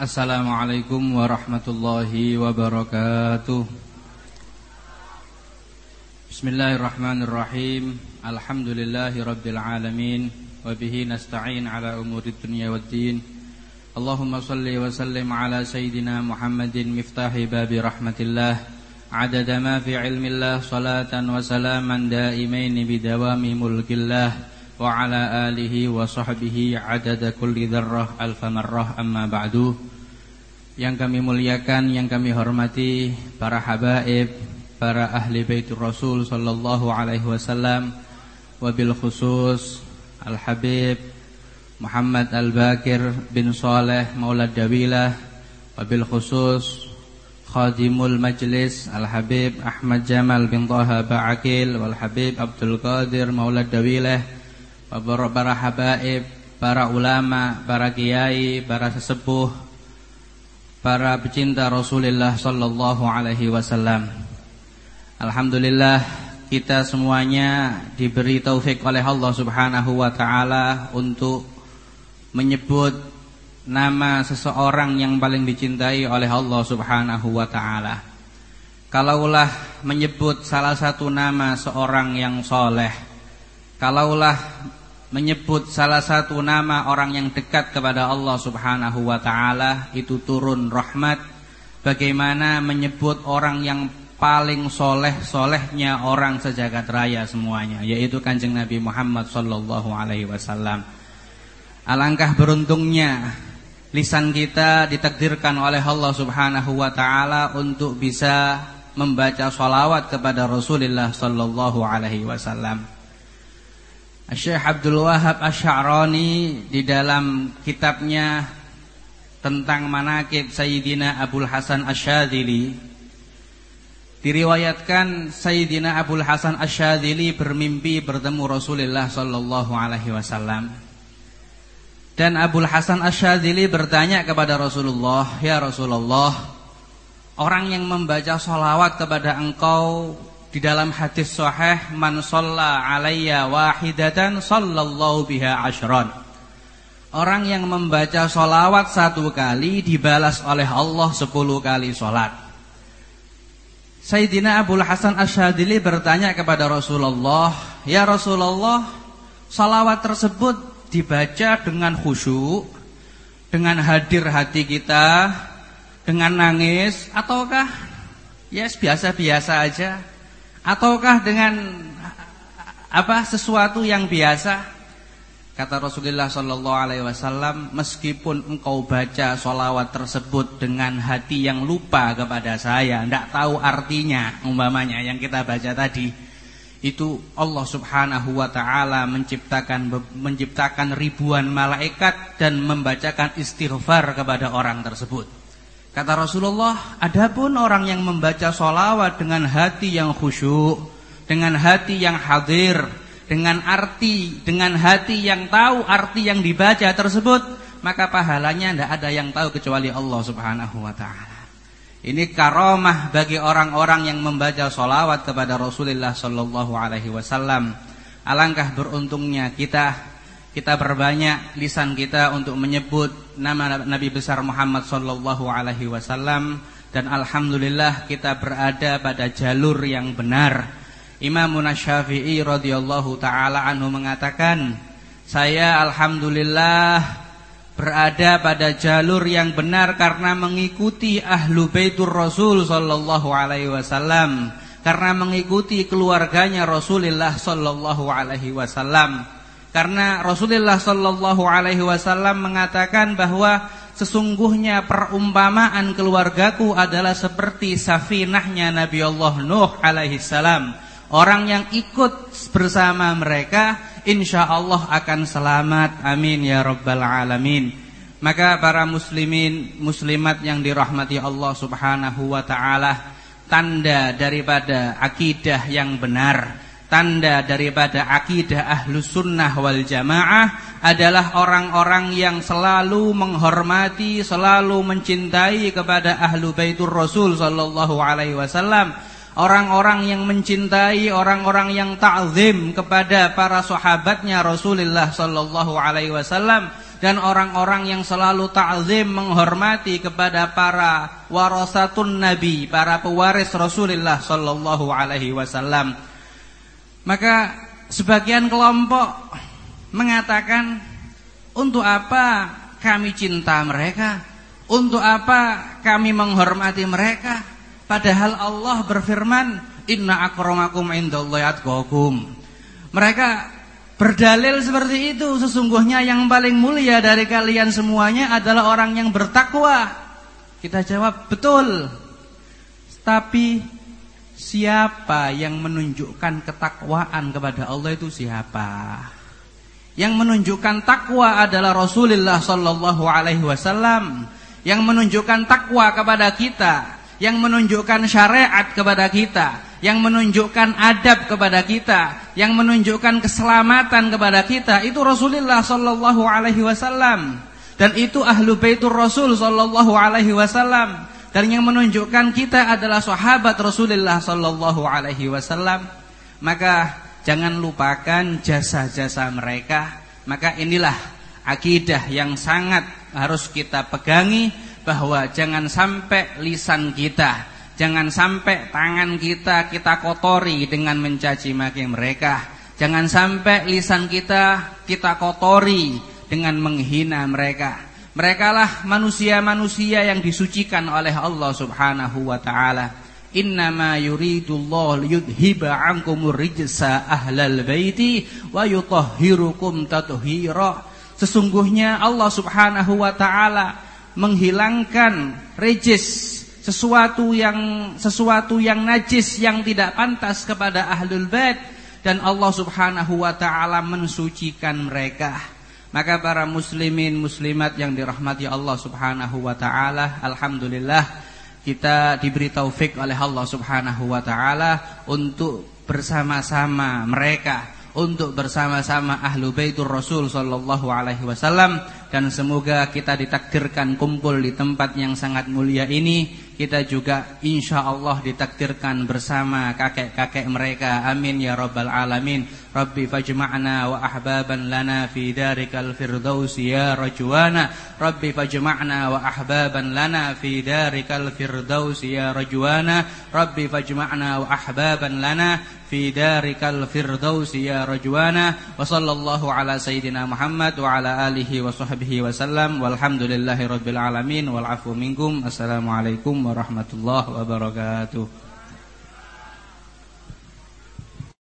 Assalamualaikum warahmatullahi wabarakatuh. Bismillahirrahmanirrahim. Alhamdulillahi rabbil alamin. Wabihi nasta'in ala umurid dunia waddin Allahumma salli wa sallim ala Sayyidina Muhammadin miftahi babi rahmatillah. Adada ma fi ilmillah salatan wa salaman daimaini bidawami mulkillah alihi wa sahbihi adada kulli dzarrah alfa marrah amma ba'du yang kami muliakan yang kami hormati para habaib para ahli baitur rasul sallallahu alaihi wasallam wabil khusus al habib Muhammad al Bakir bin Saleh Maulad Dawilah wabil khusus khadimul majlis al habib Ahmad Jamal bin Taha Ba'akil wal habib Abdul Qadir Maulad Dawilah para habaib, para ulama, para kiai, para sesepuh, para pecinta Rasulullah sallallahu alaihi wasallam. Alhamdulillah kita semuanya diberi taufik oleh Allah Subhanahu wa taala untuk menyebut nama seseorang yang paling dicintai oleh Allah Subhanahu wa taala. Kalaulah menyebut salah satu nama seorang yang soleh Kalaulah menyebut salah satu nama orang yang dekat kepada Allah Subhanahu wa taala itu turun rahmat. Bagaimana menyebut orang yang paling soleh solehnya orang sejagat raya semuanya yaitu kanjeng Nabi Muhammad sallallahu alaihi wasallam. Alangkah beruntungnya lisan kita ditakdirkan oleh Allah Subhanahu wa taala untuk bisa membaca salawat kepada Rasulullah sallallahu alaihi wasallam Syekh Abdul Wahab Asy'arani di dalam kitabnya tentang manakib Sayyidina Abdul Hasan Asyadzili diriwayatkan Sayyidina Abdul Hasan Asyadzili bermimpi bertemu Rasulullah sallallahu alaihi wasallam. Dan Abdul Hasan Asyadzili bertanya kepada Rasulullah ya Rasulullah orang yang membaca salawat kepada engkau di dalam hadis sahih man shalla alayya wahidatan sallallahu biha ashran. Orang yang membaca solawat satu kali dibalas oleh Allah sepuluh kali solat. Sayyidina Abu Hasan Asyadili bertanya kepada Rasulullah, Ya Rasulullah, solawat tersebut dibaca dengan khusyuk, dengan hadir hati kita, dengan nangis, ataukah ya yes, biasa-biasa aja? Ataukah dengan apa sesuatu yang biasa? Kata Rasulullah Shallallahu Alaihi Wasallam meskipun engkau baca solawat tersebut dengan hati yang lupa kepada saya tidak tahu artinya umpamanya yang kita baca tadi. Itu Allah Subhanahu wa taala menciptakan menciptakan ribuan malaikat dan membacakan istighfar kepada orang tersebut Kata Rasulullah, adapun orang yang membaca solawat dengan hati yang khusyuk, dengan hati yang hadir, dengan arti, dengan hati yang tahu arti yang dibaca tersebut, maka pahalanya tidak ada yang tahu kecuali Allah Subhanahu Wa Taala. Ini karomah bagi orang-orang yang membaca solawat kepada Rasulullah Sallallahu Alaihi Wasallam. Alangkah beruntungnya kita kita berbanyak lisan kita untuk menyebut nama Nabi besar Muhammad sallallahu alaihi wasallam dan alhamdulillah kita berada pada jalur yang benar. Imam Syafi'i radhiyallahu taala anhu mengatakan, "Saya alhamdulillah berada pada jalur yang benar karena mengikuti ahlu baitur Rasul sallallahu alaihi wasallam, karena mengikuti keluarganya Rasulullah sallallahu alaihi wasallam." Karena Rasulullah Shallallahu Alaihi Wasallam mengatakan bahwa sesungguhnya perumpamaan keluargaku adalah seperti safinahnya Nabi Allah Nuh alaihi salam. Orang yang ikut bersama mereka insya Allah akan selamat. Amin ya rabbal alamin. Maka para muslimin muslimat yang dirahmati Allah Subhanahu wa taala tanda daripada akidah yang benar tanda daripada akidah ahlus sunnah wal jamaah adalah orang-orang yang selalu menghormati, selalu mencintai kepada ahlu baitur rasul sallallahu alaihi wasallam. Orang-orang yang mencintai, orang-orang yang ta'zim kepada para sahabatnya Rasulullah sallallahu alaihi wasallam dan orang-orang yang selalu ta'zim menghormati kepada para warasatun nabi, para pewaris Rasulullah sallallahu alaihi wasallam. Maka sebagian kelompok mengatakan untuk apa kami cinta mereka? Untuk apa kami menghormati mereka? Padahal Allah berfirman, "Inna akramakum indallahi atqakum." Mereka Berdalil seperti itu sesungguhnya yang paling mulia dari kalian semuanya adalah orang yang bertakwa. Kita jawab betul. Tapi siapa yang menunjukkan ketakwaan kepada Allah itu siapa? Yang menunjukkan takwa adalah Rasulullah sallallahu alaihi wasallam. Yang menunjukkan takwa kepada kita, yang menunjukkan syariat kepada kita, yang menunjukkan adab kepada kita, yang menunjukkan keselamatan kepada kita itu Rasulullah sallallahu alaihi wasallam dan itu ahlu baitur Rasul sallallahu alaihi wasallam dan yang menunjukkan kita adalah sahabat Rasulullah sallallahu alaihi wasallam maka jangan lupakan jasa-jasa mereka maka inilah akidah yang sangat harus kita pegangi bahwa jangan sampai lisan kita Jangan sampai tangan kita kita kotori dengan mencaci maki mereka. Jangan sampai lisan kita kita kotori dengan menghina mereka. Merekalah manusia-manusia yang disucikan oleh Allah Subhanahu wa taala. Innama yuridullahu liyudhiba 'ankumur rijsa ahlal baiti wa yutahhirukum tathira. Sesungguhnya Allah Subhanahu wa taala menghilangkan rejis sesuatu yang sesuatu yang najis yang tidak pantas kepada ahlul bait dan Allah Subhanahu wa taala mensucikan mereka. Maka para muslimin muslimat yang dirahmati Allah Subhanahu wa taala, alhamdulillah kita diberi taufik oleh Allah Subhanahu wa taala untuk bersama-sama mereka untuk bersama-sama ahlu baitur Rasul sallallahu alaihi wasallam dan semoga kita ditakdirkan kumpul di tempat yang sangat mulia ini kita juga insya Allah ditakdirkan bersama kakek-kakek mereka. Amin ya rabbal alamin. Rabbi fajma'na wa ahbaban lana fi darikal firdaus ya rajwana. Rabbi fajma'na wa ahbaban lana fi darikal firdaus ya rajwana. Rabbi fajma'na wa ahbaban lana fi darikal firdaus ya rajwana. Wa sallallahu ala sayyidina Muhammad wa ala alihi wa sahbihi wasallam walhamdulillahi rabbil alamin. Wal afu minkum. Assalamualaikum warahmatullahi wabarakatuh